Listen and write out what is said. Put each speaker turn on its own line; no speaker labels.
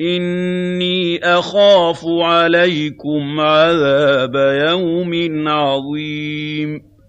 إِنِّي أَخَافُ عَلَيْكُمْ عَذَابَ يَوْمٍ عَظِيمٍ